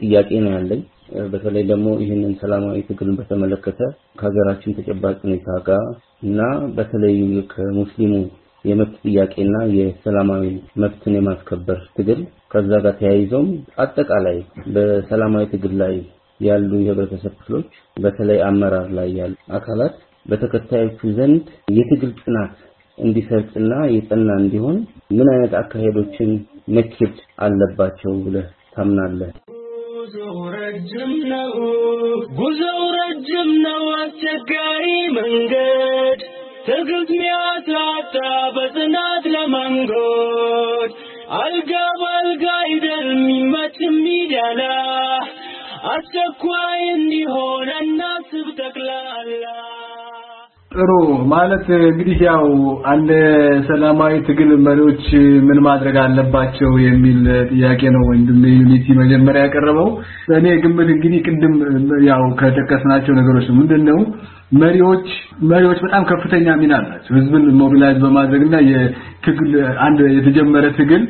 ጥያቄ ነው ያለኝ። በተለይ ደግሞ ይህንን ሰላማዊ ትግልን በተመለከተ ከሀገራችን ተጨባጭ ሁኔታ ጋር እና በተለይ ከሙስሊሙ የመብት ጥያቄና የሰላማዊ መብትን የማስከበር ትግል ከዛ ጋር ተያይዞም አጠቃላይ በሰላማዊ ትግል ላይ ያሉ የህብረተሰብ ክፍሎች በተለይ አመራር ላይ ያሉ አካላት በተከታዮቹ ዘንድ የትግል ጽናት እንዲሰርጽና የጸና እንዲሆን ምን አይነት አካሄዶችን መኬድ አለባቸው ብለህ ታምናለህ? ጉዞው ረጅም ነው፣ ጉዞው ረጅም ነው፣ አስቸጋሪ መንገድ። ትዕግስት ሚያሳጣ በጽናት ለመንጎድ አልጋ በአልጋ አይደል የሚመች የሚደላ አስቸኳይ እንዲሆን እናስብ ጠቅላላ። ጥሩ ማለት እንግዲህ ያው አንድ ሰላማዊ ትግል መሪዎች ምን ማድረግ አለባቸው የሚል ጥያቄ ነው ወንድም ዩኒቲ መጀመሪያ ያቀረበው። እኔ ግምት እንግዲህ ቅድም ያው ከጠቀስናቸው ነገሮች ምንድነው መሪዎች መሪዎች በጣም ከፍተኛ ሚና አላቸው። ህዝብን mobilize በማድረግና የትግል አንድ የተጀመረ ትግል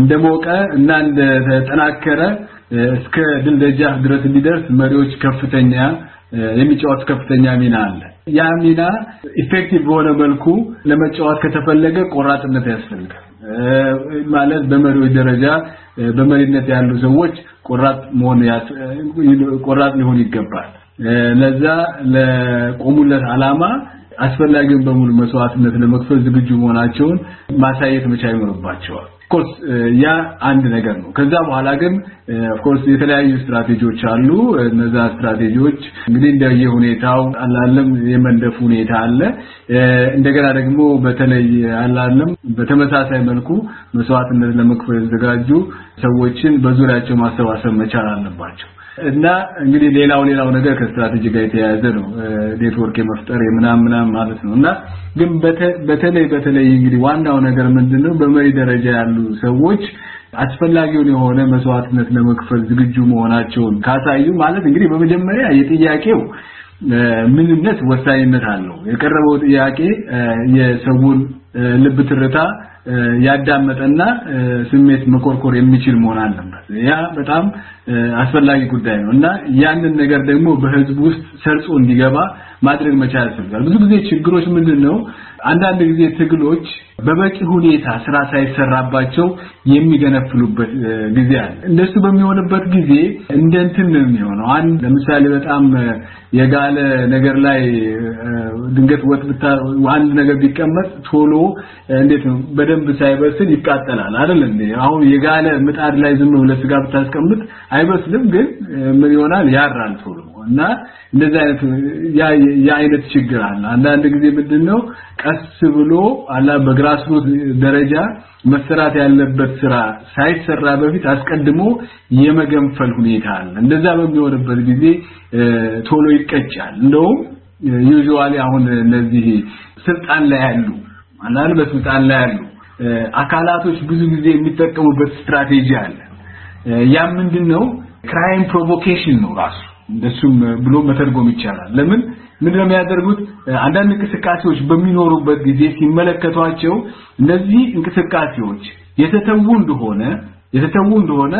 እንደሞቀ እና እንደተጠናከረ እስከ ድል ደጃፍ ድረስ እንዲደርስ መሪዎች ከፍተኛ የሚጫወት ከፍተኛ ሚና አለ። ያ ሚና effective በሆነ መልኩ ለመጫወት ከተፈለገ ቆራጥነት ያስፈልጋል። ማለት በመሪዎች ደረጃ በመሪነት ያሉ ሰዎች ቆራጥ መሆን ቆራጥ ሊሆን ይገባል። ለዛ ለቆሙለት አላማ አስፈላጊውን በሙሉ መስዋዕትነት ለመክፈል ዝግጁ መሆናቸውን ማሳየት መቻል ይኖርባቸዋል። ኮርስ ያ አንድ ነገር ነው። ከዛ በኋላ ግን ኮርስ የተለያዩ ስትራቴጂዎች አሉ። እነዛ ስትራቴጂዎች እንግዲህ እንደየ ሁኔታው አላለም የመንደፍ ሁኔታ አለ። እንደገና ደግሞ በተለይ አላለም በተመሳሳይ መልኩ መስዋዕትነት ለመክፈል የተዘጋጁ ሰዎችን በዙሪያቸው ማሰባሰብ መቻል አለባቸው። እና እንግዲህ ሌላው ሌላው ነገር ከስትራቴጂ ጋር የተያያዘ ነው። ኔትወርክ የመፍጠር የምናም ምናም ማለት ነው። እና ግን በተለይ በተለይ እንግዲህ ዋናው ነገር ምንድነው በመሪ ደረጃ ያሉ ሰዎች አስፈላጊውን የሆነ መስዋዕትነት ለመክፈል ዝግጁ መሆናቸውን ካሳዩ ማለት እንግዲህ በመጀመሪያ የጥያቄው ምንነት ወሳኝነት አለው። የቀረበው ጥያቄ የሰውን ልብ ትርታ ያዳመጠና ስሜት መኮርኮር የሚችል መሆን አለበት። ያ በጣም አስፈላጊ ጉዳይ ነው እና ያንን ነገር ደግሞ በህዝብ ውስጥ ሰርጾ እንዲገባ ማድረግ መቻል ያስፈልጋል። ብዙ ጊዜ ችግሮች ምንድነው? አንዳንድ ጊዜ ትግሎች በበቂ ሁኔታ ስራ ሳይሰራባቸው የሚገነፍሉበት ጊዜ አለ። እንደሱ በሚሆንበት ጊዜ እንደ እንትን ነው የሚሆነው። አንድ ለምሳሌ በጣም የጋለ ነገር ላይ ድንገት ወጥ ብታ አንድ ነገር ቢቀመጥ ቶሎ እንዴት ነው በደንብ ሳይበስል ይቃጠላል አይደል እንዴ? አሁን የጋለ ምጣድ ላይ ዝም ብለህ ስጋ ብታስቀምጥ አይበስልም፣ ግን ምን ይሆናል ያራል ቶሎ እና እንደዚህ አይነት ያ አይነት ችግር አለ። አንዳንድ ጊዜ ምንድነው ቀስ ብሎ አላ በግራስሩት ደረጃ መሰራት ያለበት ስራ ሳይሰራ በፊት አስቀድሞ የመገንፈል ሁኔታ አለ። እንደዛ በሚሆንበት ጊዜ ቶሎ ይቀጫል። እንደውም ዩዥዋሊ አሁን እነዚህ ስልጣን ላይ ያሉ አንዳንድ በስልጣን ላይ ያሉ አካላቶች ብዙ ጊዜ የሚጠቀሙበት ስትራቴጂ አለ። ያ ምንድነው crime provocation ነው ራሱ እንደሱም ብሎ መተርጎም ይቻላል። ለምን ምንድነው የሚያደርጉት? አንዳንድ እንቅስቃሴዎች በሚኖሩበት ጊዜ ሲመለከቷቸው እነዚህ እንቅስቃሴዎች የተተዉ እንደሆነ የተተዉ እንደሆነ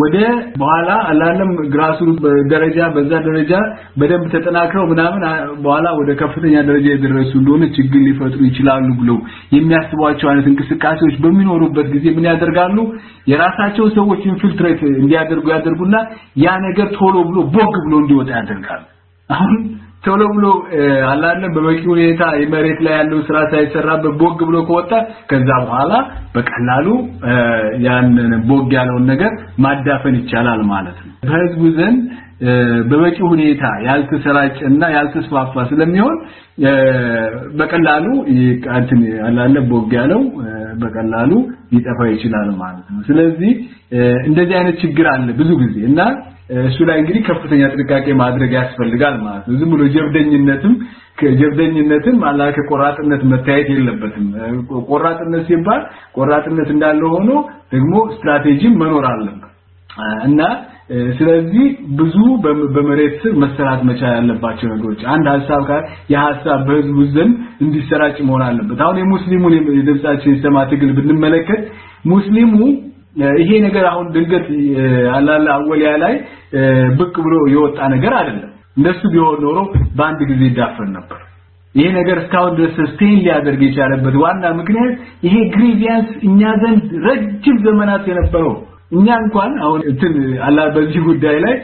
ወደ በኋላ አላለም grass ኡ ደረጃ በዛ ደረጃ በደንብ ተጠናክረው ምናምን በኋላ ወደ ከፍተኛ ደረጃ የደረሱ እንደሆነ ችግር ሊፈጥሩ ይችላሉ ብለው የሚያስቧቸው አይነት እንቅስቃሴዎች በሚኖሩበት ጊዜ ምን ያደርጋሉ? የራሳቸው ሰዎች infiltrate እንዲያደርጉ ያደርጉና ያ ነገር ቶሎ ብሎ ቦግ ብሎ እንዲወጣ ያደርጋሉ። አሁን ቶሎ ብሎ አላለም በበቂ ሁኔታ የመሬት ላይ ያለው ስራ ሳይሰራበት ቦግ ብሎ ከወጣ ከዛ በኋላ በቀላሉ ያንን ቦግ ያለውን ነገር ማዳፈን ይቻላል ማለት ነው። በህዝቡ ዘንድ በበቂ ሁኔታ ያልተሰራጨና ያልተስፋፋ ስለሚሆን በቀላሉ እንትን አላለ ቦግ ያለው በቀላሉ ሊጠፋ ይችላል ማለት ነው። ስለዚህ እንደዚህ አይነት ችግር አለ ብዙ ጊዜ እና እሱ ላይ እንግዲህ ከፍተኛ ጥንቃቄ ማድረግ ያስፈልጋል ማለት ነው። ዝም ብሎ ጀብደኝነትም ከጀብደኝነትም አላ ከቆራጥነት መታየት የለበትም። ቆራጥነት ሲባል ቆራጥነት እንዳለ ሆኖ ደግሞ ስትራቴጂም መኖር አለበት እና ስለዚህ ብዙ በመሬት ስር መሰራት መቻል ያለባቸው ነገሮች አንድ ሀሳብ ጋር የሀሳብ በህዝቡ ዘንድ እንዲሰራጭ መሆን አለበት። አሁን የሙስሊሙን የድምጻችን ይሰማ ትግል ብንመለከት ሙስሊሙ ይሄ ነገር አሁን ድንገት አላላ አወሊያ ላይ ብቅ ብሎ የወጣ ነገር አይደለም። እንደሱ ቢሆን ኖሮ በአንድ ጊዜ ይዳፈን ነበር። ይሄ ነገር እስካሁን ድረስ ስቴን ሊያደርግ የቻለበት ዋና ምክንያት ይሄ ግሪቪያንስ እኛ ዘንድ ረጅም ዘመናት የነበረው እኛ እንኳን አሁን እንትን አላ በዚህ ጉዳይ ላይ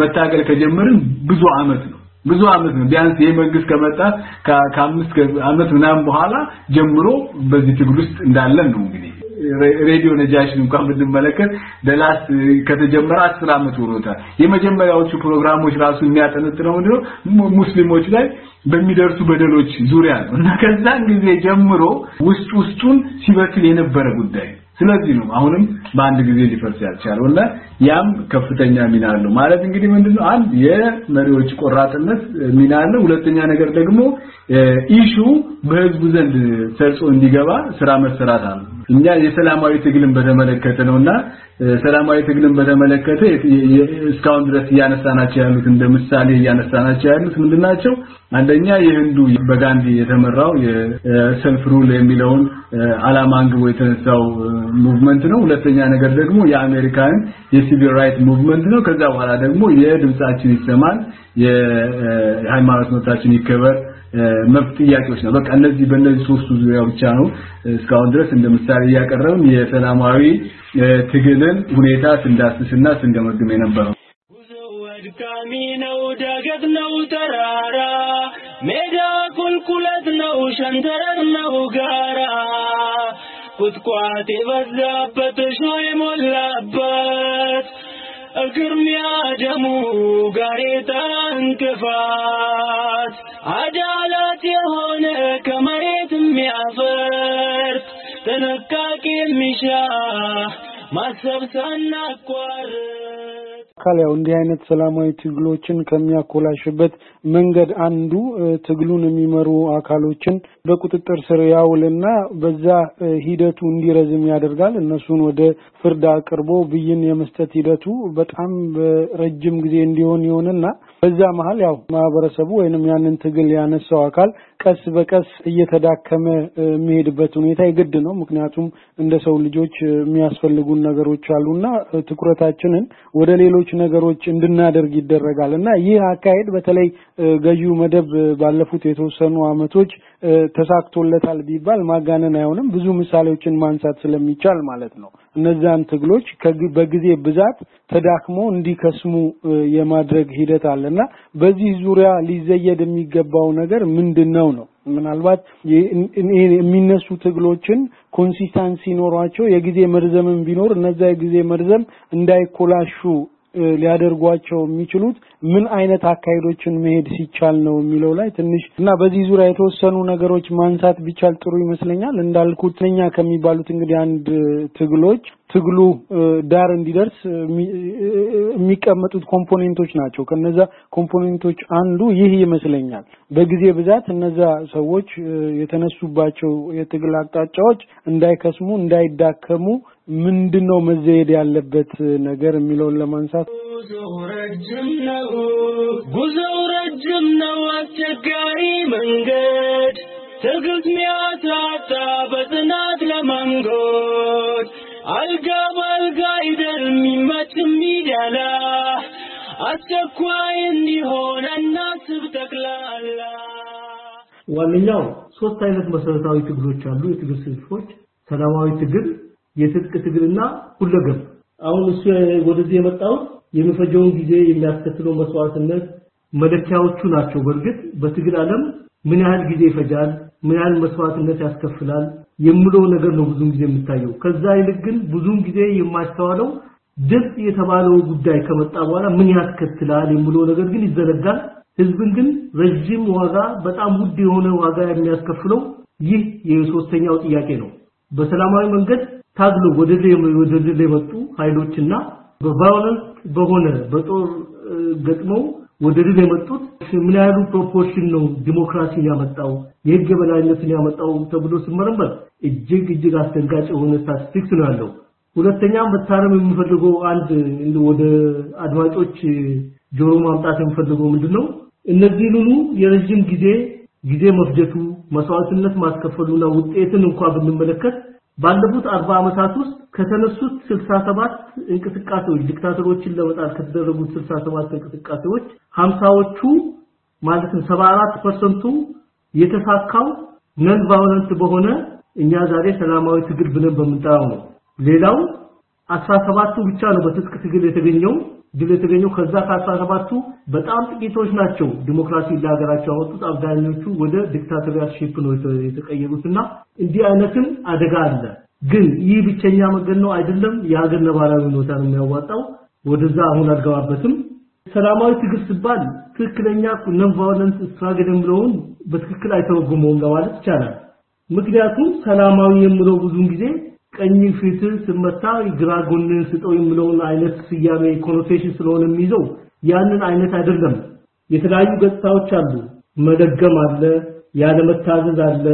መታገል ከጀመርን ብዙ አመት ነው። ብዙ አመት ነው። ቢያንስ ይሄ መንግስት ከመጣ ከአምስት አመት ምናምን በኋላ ጀምሮ በዚህ ትግል ውስጥ እንዳለን ነው እንግዲህ ሬዲዮ ነጃሽን እንኳን ብንመለከት ደላስ ከተጀመረ አስር አመት ሆኖታል። የመጀመሪያዎቹ ፕሮግራሞች ራሱ የሚያጠነጥነው ምንድነው ሙስሊሞች ላይ በሚደርሱ በደሎች ዙሪያ ነው። እና ከዛን ጊዜ ጀምሮ ውስጥ ውስጡን ሲበክል የነበረ ጉዳይ። ስለዚህ ነው አሁንም በአንድ ጊዜ ሊፈርስ ያልቻለው እና ያም ከፍተኛ ሚና አለው። ማለት እንግዲህ ምንድነው አንድ የመሪዎች ቆራጥነት ሚና አለው። ሁለተኛ ነገር ደግሞ issue ው በህዝቡ ዘንድ ሰርጾ እንዲገባ ስራ መሰራት አለ እኛ የሰላማዊ ትግልን በተመለከተ ነውና ሰላማዊ ትግልን በተመለከተ እስካሁን ድረስ እያነሳናቸው ያሉት እንደ ምሳሌ እያነሳናቸው ያሉት ምንድናቸው አንደኛ የህንዱ በጋንዲ የተመራው የ self rule የሚለውን አላማ አንግቦ የተነሳው movement ነው። ሁለተኛ ነገር ደግሞ የአሜሪካን የ civil right movement ነው። ከዛ በኋላ ደግሞ የድምጻችን ይሰማ የሃይማኖት መብታችን ይከበር መብት ጥያቄዎች ነው። በቃ እነዚህ በእነዚህ ሶስቱ ዙሪያ ብቻ ነው። እስካሁን ድረስ እንደ ምሳሌ እያቀረብን የሰላማዊ ትግልን ሁኔታ ስንዳስስና ስንገመግም የነበረው። አድካሚ ነው ዳገት ነው ተራራ ሜዳ ቁልቁለት ነው ሸንተረር ነው ጋራ ቁጥቋጥ የበዛበት እሾህ የሞላበት እግርሚያ ደሙ ጋሬጣ እንቅፋት አዳላት የሆነ ከመሬት የሚያፈርስ ጥንቃቄ የሚሻ ማሰብ ሳናቋርጥ አካል ያው እንዲህ አይነት ሰላማዊ ትግሎችን ከሚያኮላሽበት መንገድ አንዱ ትግሉን የሚመሩ አካሎችን በቁጥጥር ስር ያውልና በዛ ሂደቱ እንዲረዝም ያደርጋል። እነሱን ወደ ፍርድ አቅርቦ ብይን የመስጠት ሂደቱ በጣም በረጅም ጊዜ እንዲሆን ይሆንና በዛ መሀል ያው ማህበረሰቡ ወይንም ያንን ትግል ያነሳው አካል ቀስ በቀስ እየተዳከመ የሚሄድበት ሁኔታ የግድ ነው። ምክንያቱም እንደ ሰው ልጆች የሚያስፈልጉን ነገሮች አሉና ትኩረታችንን ወደ ሌሎች ነገሮች እንድናደርግ ይደረጋል እና ይህ አካሄድ በተለይ ገዢው መደብ ባለፉት የተወሰኑ አመቶች ተሳክቶለታል ቢባል ማጋነን አይሆንም። ብዙ ምሳሌዎችን ማንሳት ስለሚቻል ማለት ነው። እነዛን ትግሎች በጊዜ ብዛት ተዳክሞ እንዲከስሙ የማድረግ ሂደት አለና በዚህ ዙሪያ ሊዘየድ የሚገባው ነገር ምንድን ነው? ነው ምናልባት የሚነሱ ትግሎችን consistency ኖሯቸው የጊዜ መርዘምን ቢኖር እነዛ የጊዜ መርዘም እንዳይኮላሹ ሊያደርጓቸው የሚችሉት ምን አይነት አካሄዶችን መሄድ ሲቻል ነው የሚለው ላይ ትንሽ እና በዚህ ዙሪያ የተወሰኑ ነገሮች ማንሳት ቢቻል ጥሩ ይመስለኛል። እንዳልኩት እኛ ከሚባሉት እንግዲህ አንድ ትግሎች ትግሉ ዳር እንዲደርስ የሚቀመጡት component ኦች ናቸው። ከነዛ ኮምፖኔንቶች አንዱ ይህ ይመስለኛል። በጊዜ ብዛት እነዛ ሰዎች የተነሱባቸው የትግል አቅጣጫዎች እንዳይከስሙ፣ እንዳይዳከሙ ምንድነው መዘየድ ያለበት ነገር የሚለውን ለማንሳት ጉዞው ረጅም ነው፣ ጉዞው ረጅም ነው፣ አስቸጋሪ መንገድ ትዕግስት ሚያሳጣ በጽናት ለመንጎድ አልጋ በአልጋ አይደል የሚመች የሚደላ አስቸኳይ እንዲሆን እናስብ ጠቅላላ። ዋነኛው ሶስት አይነት መሰረታዊ ትግሎች አሉ። የትግል ስልቶች ሰላማዊ ትግል፣ የትጥቅ ትግልና ሁለገብ። አሁን እሱ ወደዚህ የመጣው የሚፈጀውን ጊዜ የሚያስከትለው መስዋዕትነት መለኪያዎቹ ናቸው። በእርግጥ በትግል ዓለም ምን ያህል ጊዜ ይፈጃል፣ ምን ያህል መስዋዕትነት ያስከፍላል የሚለው ነገር ነው ብዙም ጊዜ የሚታየው። ከዛ ይልቅ ግን ብዙም ጊዜ የማይስተዋለው ድምፅ የተባለው ጉዳይ ከመጣ በኋላ ምን ያስከትላል የሚለው ነገር ግን ይዘነጋል። ህዝብን ግን ረጅም ዋጋ በጣም ውድ የሆነ ዋጋ የሚያስከፍለው ይህ የሶስተኛው ጥያቄ ነው። በሰላማዊ መንገድ ታግሎ ወደ ወደ ድል የመጡ ኃይሎችና በ violence በሆነ በጦር ገጥመው ወደ ድል የመጡት ምን ያህሉ proportion ነው ዲሞክራሲን ያመጣው የህግ የበላይነትን ያመጣው ተብሎ ሲመረመር እጅግ እጅግ አስደንጋጭ የሆነ ስታቲስቲክስ ነው ያለው። ሁለተኛ መታረም የሚፈልገው አንድ ወደ አድማጮች ጆሮ ማምጣት የሚፈልገው ምንድነው እነዚህን ሁሉ የረጅም ጊዜ ጊዜ መፍጀቱ መስዋዕትነት ማስከፈሉና ውጤትን እንኳን ብንመለከት ባለፉት 40 ዓመታት ውስጥ ከተነሱት 67 እንቅስቃሴዎች ዲክታተሮችን ለመጣል ከተደረጉት 67 እንቅስቃሴዎች 50ዎቹ ማለትም 74% የተሳካው non-violent በሆነ እኛ ዛሬ ሰላማዊ ትግል ብለን በምንጠራው ነው። ሌላው 17ቱ ብቻ ነው በትጥቅ ትግል የተገኘው ድል የተገኘው። ከዛ ከ17ቱ በጣም ጥቂቶች ናቸው ዲሞክራሲ ለሀገራቸው ያወጡት። አብዛኞቹ ወደ dictatorialship ነው የተቀየሩትና እንዲህ አይነትም አደጋ አለ። ግን ይህ ብቸኛ መንገድ ነው አይደለም? የሀገር ነባራዊ ሁኔታ ነው የሚያዋጣው። ወደዛ አሁን አልገባበትም። ሰላማዊ ትግል ሲባል ትክክለኛ non-violence struggle የሚለውን በትክክል አይተረጉመውም ለማለት ይቻላል። ምክንያቱም ሰላማዊ የሚለው ብዙን ጊዜ ቀኝ ፊት ስመታ ግራ ጎንን ስጠው የሚለውን አይነት ስያሜ connotation ስለሆነ የሚይዘው ያንን አይነት አይደለም። የተለያዩ ገጽታዎች አሉ። መለገም አለ ያለመታዘዝ አለ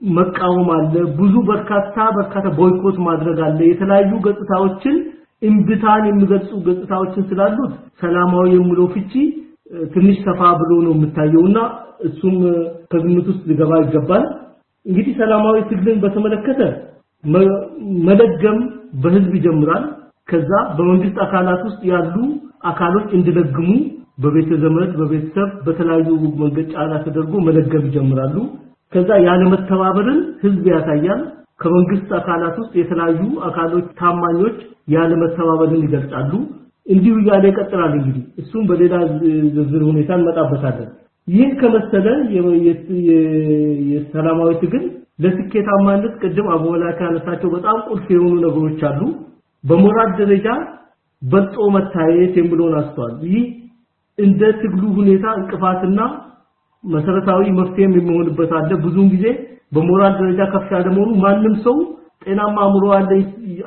መቃወም አለ ብዙ በርካታ በርካታ boycott ማድረግ አለ። የተለያዩ ገጽታዎችን እምብታን የሚገልጹ ገጽታዎችን ስላሉት ሰላማዊ የሚለው ፍቺ ትንሽ ሰፋ ብሎ ነው የምታየውና እሱም ከግምት ውስጥ ሊገባ ይገባል። እንግዲህ ሰላማዊ ትግልን በተመለከተ መለገም በህዝብ ይጀምራል። ከዛ በመንግስት አካላት ውስጥ ያሉ አካሎች እንዲለግሙ በቤተ ዘመድ በቤተሰብ በተለያዩ መንገድ ተደርጎ መለገም ይጀምራሉ። ከዛ ያለ መተባበርን ህዝብ ያሳያል። ከመንግስት አካላት ውስጥ የተለያዩ አካሎች ታማኞች ያለ መተባበርን ይገልጻሉ። እንዲሁ እያለ ይቀጥላል። እንግዲህ እሱም በሌላ ዝርዝር ሁኔታ እንመጣበታለን። ይህን ከመሰለ የሰላማዊ ትግል ለስኬታማነት ቅድም አቦላካ ያነሳቸው በጣም ቁልፍ የሆኑ ነገሮች አሉ። በሞራል ደረጃ በልጦ መታየት የሚለውን አስተዋል ይህ እንደ ትግሉ ሁኔታ እንቅፋትና መሰረታዊ መፍትሄም የሚሆንበት አለ። ብዙውን ጊዜ በሞራል ደረጃ ከፍ ያለ መሆኑ ማንም ሰው ጤናማ አእምሮ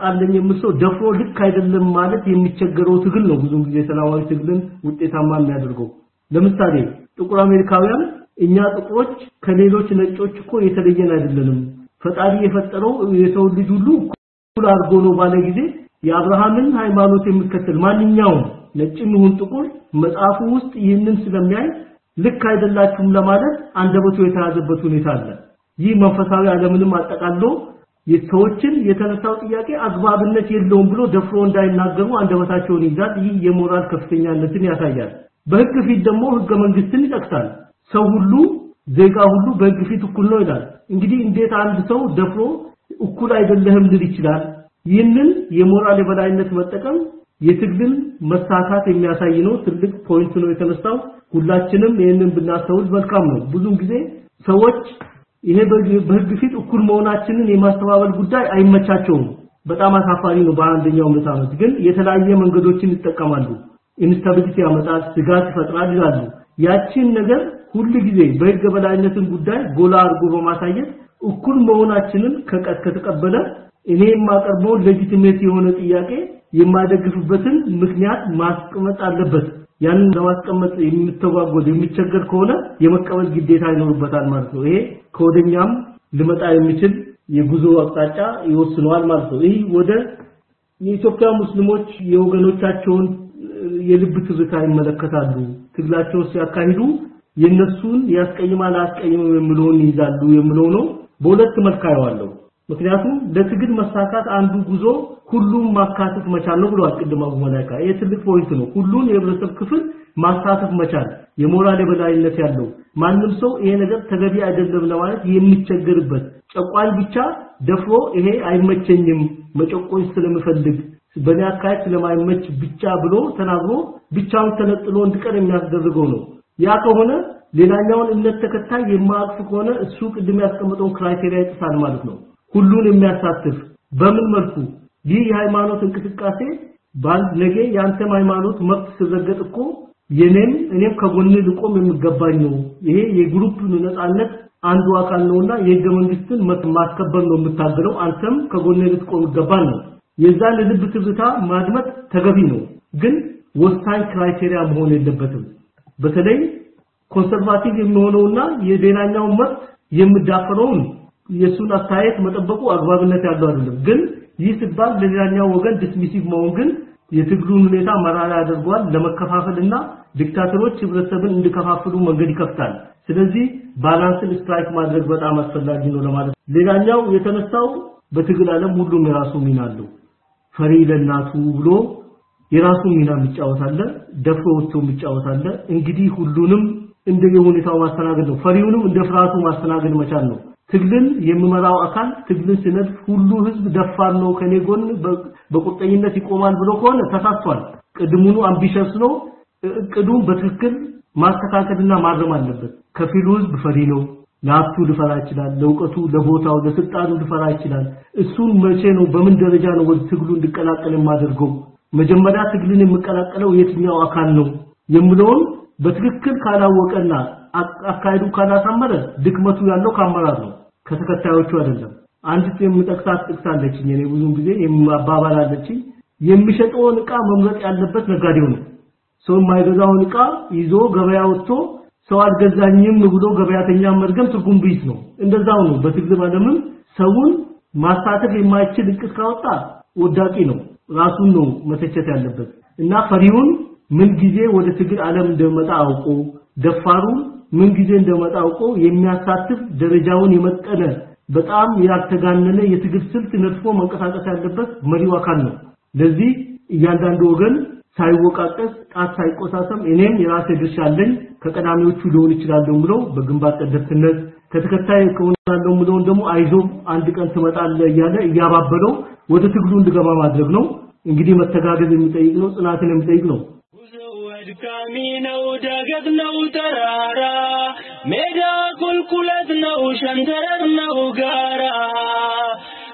አለኝ የሚል ሰው ደፍሮ ልክ አይደለም ማለት የሚቸገረው ትግል ነው። ብዙውን ጊዜ ሰላማዊ ትግልን ውጤታማ የሚያደርገው ለምሳሌ ጥቁር አሜሪካውያን እኛ ጥቁሮች ከሌሎች ነጮች እኮ የተለየን አይደለንም። ፈጣሪ የፈጠረው የሰው ልጅ ሁሉ እኩል አድርጎ ነው ባለ ጊዜ የአብርሃምን ሃይማኖት የሚከተል ማንኛውም ነጭም ይሁን ጥቁር መጽሐፉ ውስጥ ይህንን ስለሚያይ ልክ አይደላችሁም ለማለት አንደበቱ የተያዘበት ሁኔታ አለ። ይህ መንፈሳዊ ዓለምንም አጠቃሎ የሰዎችን የተነሳው ጥያቄ አግባብነት የለውም ብሎ ደፍሮ እንዳይናገሩ አንደበታቸውን ይዛል ይህ የሞራል ከፍተኛነትን ያሳያል። በህግ ፊት ደግሞ ህገ መንግስትን ይጠቅሳል ሰው ሁሉ ዜጋ ሁሉ በህግ ፊት እኩል ነው ይላል። እንግዲህ እንዴት አንድ ሰው ደፍሮ እኩል አይደለህም ልል ይችላል? ይህንን የሞራል የበላይነት መጠቀም የትግልን መሳካት የሚያሳይ ነው። ትልቅ point ነው የተነሳው። ሁላችንም ይህንን ብናስተውል መልካም ነው። ብዙም ጊዜ ሰዎች ይሄ በህግ ፊት እኩል መሆናችንን የማስተባበል ጉዳይ አይመቻቸውም። በጣም አሳፋሪ ነው በአንደኛው ምዕተ ዓመት ግን የተለያየ መንገዶችን ይጠቀማሉ። instability ያመጣል ስጋት ይፈጥራል ይላሉ። ያቺን ነገር ሁሉ ጊዜ በህግ በላይነትን ጉዳይ ጎላ አድርጎ በማሳየት እኩል መሆናችንን ከቀጥ ከተቀበለ እኔ የማቀርበው ሌጂቲሜት የሆነ ጥያቄ የማደግፍበትን ምክንያት ማስቀመጥ አለበት። ያንን ለማስቀመጥ የሚተጓጎል የሚቸገር ከሆነ የመቀበል ግዴታ ይኖርበታል ማለት ነው። ይሄ ከወደኛም ሊመጣ የሚችል የጉዞ አቅጣጫ ይወስነዋል ማለት ነው። ይህ ወደ የኢትዮጵያ ሙስሊሞች የወገኖቻቸውን የልብ ትዝታ ይመለከታሉ። ትግላቸውን ሲያካሂዱ የነሱን ያስቀይማል አያስቀይምም የሚለውን ይይዛሉ የሚለው ነው። በሁለት መልክ አየዋለሁ። ምክንያቱም ለትግል መሳካት አንዱ ጉዞ ሁሉም ማካተት መቻል ነው ብሏል ቅድም አቡ መላካ ፖይንት ነው። ሁሉን የህብረተሰብ ክፍል ማሳተፍ መቻል የሞራል የበላይነት ያለው። ማንም ሰው ይሄ ነገር ተገቢ አይደለም ለማለት የሚቸገርበት ጨቋኝ ብቻ ደፍሮ ይሄ አይመቸኝም መጨቆኝ ስለምፈልግ በእኔ አካሄድ ስለማይመች ብቻ ብሎ ተናግሮ ብቻውን ተነጥሎ እንዲቀር የሚያስደርገው ነው ያ ከሆነ ሌላኛውን እምነት ተከታይ የማያቅፍ ከሆነ እሱ ቅድም ያስቀመጠውን criteria ይጥሳል ማለት ነው። ሁሉን የሚያሳትፍ በምን መልኩ? ይህ የሃይማኖት እንቅስቃሴ ባል ነገ ያንተም ሃይማኖት መብት ሲረገጥ እኮ የኔም እኔም ከጎን ልቆም የሚገባኝ ነው። ይሄ የ group ነፃነት አንዱ አካል ነውና የህገ መንግስትን ማስከበር ነው የምታገለው። አንተም ከጎን ልትቆም ይገባል ነው። የዛን ልብ ትዝታ ማድመጥ ተገቢ ነው። ግን ወሳኝ criteria መሆን የለበትም በተለይ conservative የሚሆነውና የሌላኛው መብት የሚዳፈረውን የሱን አስተያየት መጠበቁ አግባብነት ያለው አይደለም። ግን ይህ ሲባል ለሌላኛው ወገን dismissive መሆን ግን የትግሉን ሁኔታ መራራ ያደርገዋል። ለመከፋፈልና ዲክታተሮች ህብረተሰብን እንዲከፋፍሉ መንገድ ይከፍታል። ስለዚህ balance ን strike ማድረግ በጣም አስፈላጊ ነው ለማለት ሌላኛው የተነሳው በትግል ዓለም ሁሉም የራሱ ሚና አለው። ፈሪ ለእናቱ ብሎ የራሱ ሚና የሚጫወት አለ፣ ደፍሮ ወጥቶ የሚጫወት አለ። እንግዲህ ሁሉንም እንደ ሁኔታው ማስተናገድ ነው። ፈሪውንም እንደ ፍርሃቱ ማስተናገድ መቻል ነው። ትግልን የሚመራው አካል ትግልን ሲነድፍ ሁሉ ህዝብ ደፋር ነው ከኔ ጎን በቁርጠኝነት ይቆማል ብሎ ከሆነ ተሳስቷል። ቅድሙኑ አምቢሸስ ነው። እቅዱን በትክክል ማስተካከልና ማረም አለበት። ከፊሉ ህዝብ ፈሪ ነው። ለሀብቱ ሊፈራ ይችላል። ለእውቀቱ፣ ለቦታው፣ ለስልጣኑ ሊፈራ ይችላል። እሱን መቼ ነው በምን ደረጃ ነው ወደ ትግሉ እንዲቀላቀል የማደርገው? መጀመሪያ ትግልን የሚቀላቀለው የትኛው አካል ነው የሚለውን በትክክል ካላወቀና አካሄዱ ካላሳመረ ድክመቱ ያለው ከአመራር ነው ከተከታዮቹ አይደለም። አንዲት የምጠቅሳት ጥቅስ እኔ ብዙም ጊዜ የማባባል የሚሸጠውን ዕቃ መምረጥ ያለበት ነጋዴው ነው። ሰው የማይገዛውን ዕቃ ይዞ ገበያ ወጥቶ ሰው አልገዛኝም ብሎ ገበያተኛ መርገም ትርጉም ቢስ ነው። እንደዛው ነው በትግል ዓለምም ሰውን ማሳተፍ የማይችል እቅድ ካወጣ ወዳቂ ነው። ራሱን ነው መተቸት ያለበት እና ፈሪውን ምን ጊዜ ወደ ትግል ዓለም እንደመጣ አውቆ ደፋሩን ምን ጊዜ እንደመጣ አውቆ የሚያሳትፍ ደረጃውን የመጠነ በጣም ያልተጋነነ የትግል ስልት ነድፎ መንቀሳቀስ ያለበት መሪው አካል ነው። ለዚህ እያንዳንዱ ወገን ሳይወቃቀስ ጣት ሳይቆሳሰም እኔም የራሴ ድርሻ አለኝ ከቀዳሚዎቹ ሊሆን ይችላለሁ ብሎ በግንባር ቀደምትነት ከተከታይ ከሆናለሁ ብሎን ደግሞ አይዞ አንድ ቀን ትመጣለህ እያለ እያባበለው ወደ ትግሉ እንዲገባ ማድረግ ነው። እንግዲህ መተጋገዝ የሚጠይቅ ነው፣ ጽናትን የሚጠይቅ ነው። አድካሚ ነው፣ ዳገት ነው፣ ተራራ ሜዳ ቁልቁለት ነው፣ ሸንተረር ነው፣ ጋራ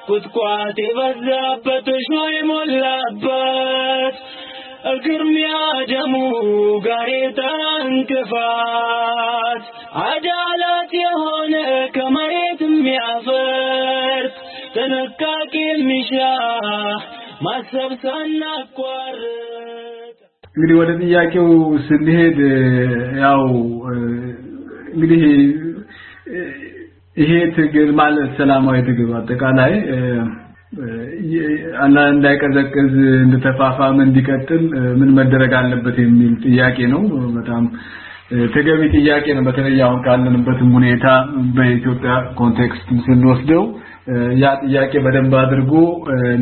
ቁጥቋጥ የበዛበት እሾህ የሞላበት እግርሚያ ደሙ ጋሬጣ እንቅፋት አዳላት የሆነ ከመሬት የሚያፈርስ ጥንቃቄ የሚሻ ማሰብ ሳናቋርጥ እንግዲህ ወደ ጥያቄው ስንሄድ ያው እንግዲህ ይሄ ትግል ማለት ሰላማዊ ትግል አጠቃላይ እንዳይቀዘቅዝ እንድተፋፋም እንዲቀጥል ምን መደረግ አለበት የሚል ጥያቄ ነው። በጣም ተገቢ ጥያቄ ነው። በተለይ አሁን ካለንበትም ሁኔታ በኢትዮጵያ context ስንወስደው ያ ጥያቄ በደንብ አድርጎ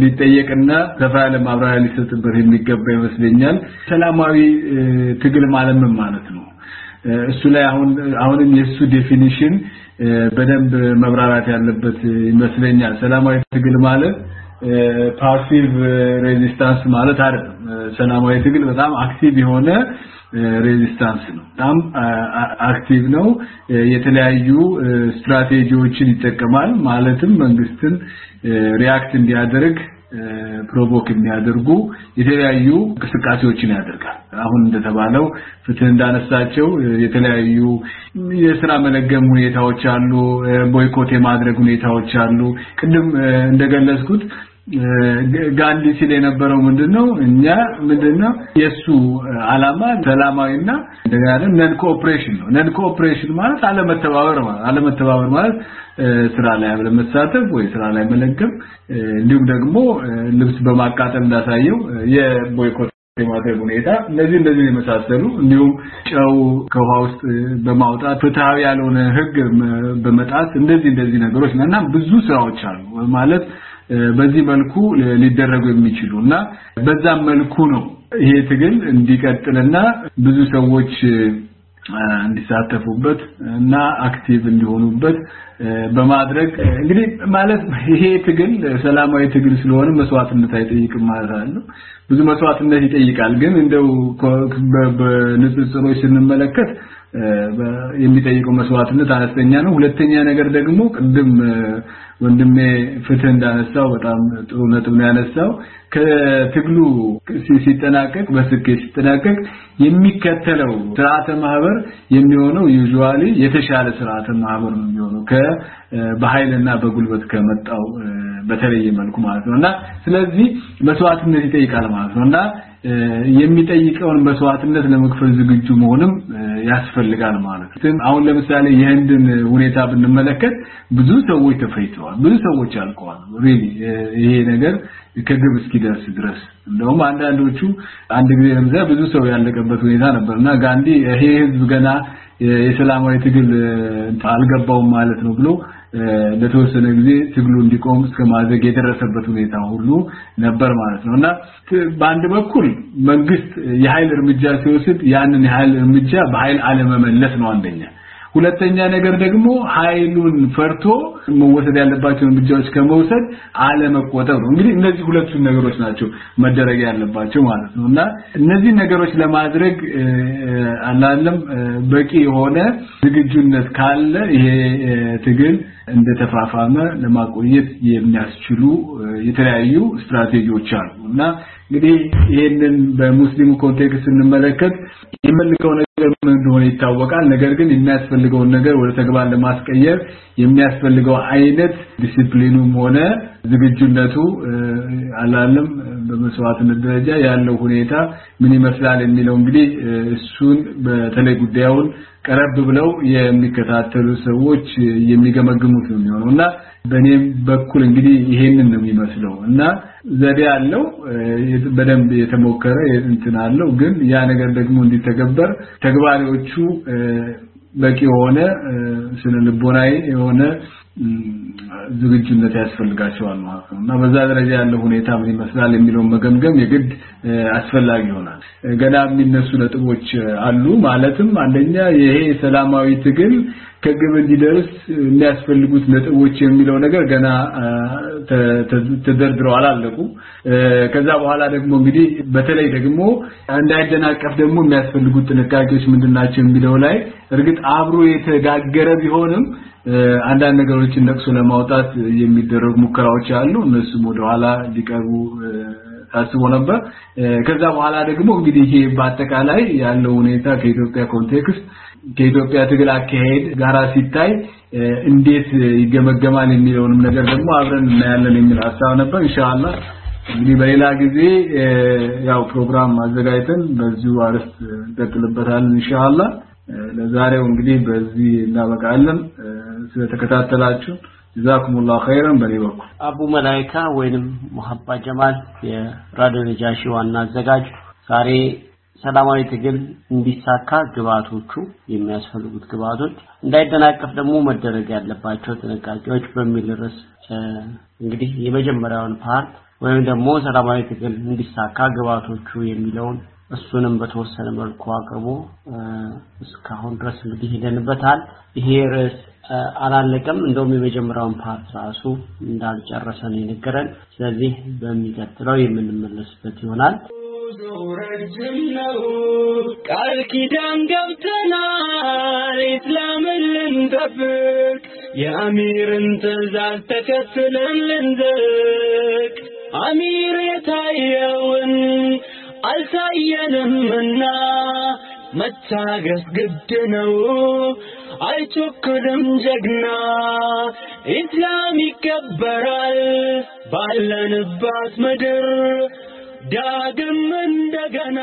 ሊጠየቅና ሰፋ ያለ ማብራሪያ ሊሰጥበት የሚገባ ይመስለኛል። ሰላማዊ ትግል ማለት ምን ማለት ነው? እሱ ላይ አሁን አሁንም የሱ definition በደንብ መብራራት ያለበት ይመስለኛል። ሰላማዊ ትግል ማለት passive resistance ማለት አይደለም። ሰላማዊ ትግል በጣም active የሆነ resistance ነው። በጣም active ነው። የተለያዩ ስትራቴጂዎችን ይጠቀማል። ማለትም መንግስትን react እንዲያደርግ provoke የሚያደርጉ የተለያዩ እንቅስቃሴዎችን ያደርጋል። አሁን እንደተባለው ፍትህ እንዳነሳቸው የተለያዩ የስራ መለገም ሁኔታዎች አሉ፣ boycott የማድረግ ሁኔታዎች አሉ። ቅድም እንደገለጽኩት ጋንዲ ሲል የነበረው ምንድነው? እኛ ምንድነው? የሱ አላማ ሰላማዊና እንደገና non-cooperation ነው። non-cooperation ማለት አለመተባበር ማለት አለመተባበር ማለት ስራ ላይ አለመሳተፍ ወይ ስራ ላይ መለገም እንዲሁም ደግሞ ልብስ በማቃጠል እንዳሳየው የ boycott የማድረግ ሁኔታ እነዚህ እንደዚህ የመሳሰሉ እንዲሁም ጨው ከውሃ ውስጥ በማውጣት ፍትሃዊ ያልሆነ ህግ በመጣስ እንደዚህ እንደዚህ ነገሮች እና ብዙ ስራዎች አሉ ማለት በዚህ መልኩ ሊደረጉ የሚችሉ እና በዛም መልኩ ነው ይሄ ትግል እንዲቀጥልና ብዙ ሰዎች እንዲሳተፉበት እና active እንዲሆኑበት በማድረግ እንግዲህ ማለት ይሄ ትግል ሰላማዊ ትግል ስለሆነ መስዋዕትነት አይጠይቅም ማለት አለው። ብዙ መስዋዕትነት ይጠይቃል። ግን እንደው በንጽጽሮች ስንመለከት የሚጠይቀው መስዋዕትነት አነስተኛ ነው። ሁለተኛ ነገር ደግሞ ቅድም ወንድሜ ፍትህ እንዳነሳው በጣም ጥሩ ነጥብ ነው ያነሳው። ከትግሉ ሲጠናቀቅ በስኬት ሲጠናቀቅ የሚከተለው ስርዓተ ማህበር የሚሆነው usually የተሻለ ስርዓተ ማህበር ነው የሚሆነው በኃይልና በጉልበት ከመጣው በተለየ መልኩ ማለት ነውና ስለዚህ መስዋዕትነት ይጠይቃል ማለት ነውና የሚጠይቀውን መስዋዕትነት ለመክፈል ዝግጁ መሆንም ያስፈልጋል ማለት ነው። አሁን ለምሳሌ የህንድን ሁኔታ ብንመለከት ብዙ ሰዎች ተፈጅተዋል፣ ብዙ ሰዎች አልቀዋል። really ይሄ ነገር ከግብ እስኪደርስ ድረስ እንደውም አንዳንዶቹ አንድ ጊዜ ለምሳሌ ብዙ ሰው ያለቀበት ሁኔታ ነበርና ጋንዲ ይሄ ህዝብ ገና የሰላማዊ ትግል አልገባውም ማለት ነው ብሎ ለተወሰነ ጊዜ ትግሉ እንዲቆም እስከ ማድረግ የደረሰበት ሁኔታ ሁሉ ነበር ማለት ነው። እና በአንድ በኩል መንግስት የኃይል እርምጃ ሲወስድ ያንን የኃይል እርምጃ በኃይል አለመመለስ ነው አንደኛ ሁለተኛ ነገር ደግሞ ኃይሉን ፈርቶ መወሰድ ያለባቸው እርምጃዎች ከመውሰድ አለመቆጠብ ነው። እንግዲህ እነዚህ ሁለቱን ነገሮች ናቸው መደረግ ያለባቸው ማለት ነው እና እነዚህ ነገሮች ለማድረግ አላለም በቂ የሆነ ዝግጁነት ካለ ይሄ ትግል እንደተፋፋመ ለማቆየት የሚያስችሉ የተለያዩ ስትራቴጂዎች አሉ እና እንግዲህ ይህንን በሙስሊሙ context ስንመለከት የምንልከው እንደሆነ ይታወቃል። ነገር ግን የሚያስፈልገውን ነገር ወደ ተግባር ለማስቀየር የሚያስፈልገው አይነት ዲሲፕሊኑም ሆነ ዝግጁነቱ አላለም። በመስዋዕትነት ደረጃ ያለው ሁኔታ ምን ይመስላል የሚለው እንግዲህ እሱን በተለይ ጉዳዩን ቀረብ ብለው የሚከታተሉ ሰዎች የሚገመግሙት ነው የሚሆነው። እና በእኔም በኩል እንግዲህ ይሄንን ነው የሚመስለው። እና ዘዴ አለው በደንብ የተሞከረ እንትን አለው ግን ያ ነገር ደግሞ እንዲተገበር ተግባሪዎቹ በቂ የሆነ ስነ ልቦናዊ የሆነ ዝግጁነት ያስፈልጋቸዋል ማለት ነው እና በዛ ደረጃ ያለው ሁኔታ ምን ይመስላል የሚለውን መገምገም የግድ አስፈላጊ ይሆናል። ገና የሚነሱ ነጥቦች አሉ። ማለትም አንደኛ ይሄ ሰላማዊ ትግል ከግብ እንዲደርስ የሚያስፈልጉት ነጥቦች የሚለው ነገር ገና ተደርድረው አላለቁ። ከዛ በኋላ ደግሞ እንግዲህ በተለይ ደግሞ እንዳይደናቀፍ ደግሞ የሚያስፈልጉት ጥንቃቄዎች ምንድናቸው የሚለው ላይ እርግጥ አብሮ የተጋገረ ቢሆንም አንዳንድ ነገሮችን ነቅሶ ለማውጣት የሚደረጉ ሙከራዎች አሉ። እነሱም ወደኋላ ሊቀርቡ ታስቦ ነበር። ከዛ በኋላ ደግሞ እንግዲህ ይሄ በአጠቃላይ ያለው ሁኔታ ከኢትዮጵያ context ከኢትዮጵያ ትግል አካሄድ ጋራ ሲታይ እንዴት ይገመገማል የሚለውንም ነገር ደግሞ አብረን እናያለን የሚል ሀሳብ ነበር። ኢንሻአላህ እንግዲህ በሌላ ጊዜ ያው ፕሮግራም አዘጋጅተን በዚሁ አርዕስት እንቀጥልበታለን ኢንሻአላህ። ለዛሬው እንግዲህ በዚህ እናበቃለን። ስለተከታተላችሁ ጀዛኩሙላሁ ኸይረን በኔ በኩል አቡ መላይካ ወይንም ሙሐባ ጀማል የራዲዮ ነጃሺ ዋና አዘጋጅ ዛሬ ሰላማዊ ትግል እንዲሳካ ግብአቶቹ የሚያስፈልጉት ግብአቶች እንዳይደናቀፍ ደግሞ መደረግ ያለባቸው ጥንቃቄዎች በሚል ርዕስ እንግዲህ የመጀመሪያውን part ወይም ደግሞ ሰላማዊ ትግል እንዲሳካ ግብአቶቹ የሚለውን እሱንም በተወሰነ መልኩ አቅርቦ እስካሁን ድረስ እንግዲህ ሄደንበታል። ይሄ ርዕስ አላለቀም። እንደውም የመጀመሪያውን part ራሱ እንዳልጨረሰ ነው የነገረን። ስለዚህ በሚቀጥለው የምንመለስበት ይሆናል። ረጅም ነው። ቃል ኪዳን ገብተናል ኢስላምን ልንጠብቅ የአሚርን ትእዛዝ ተከትለን ልንዘቅ። አሚር የታየውን አልታየንምና መታገስ ግድ ነው። አይቸኩልም ጀግና ኢስላም ይከበራል። ባለንባት ምድር ዳግም እንደገና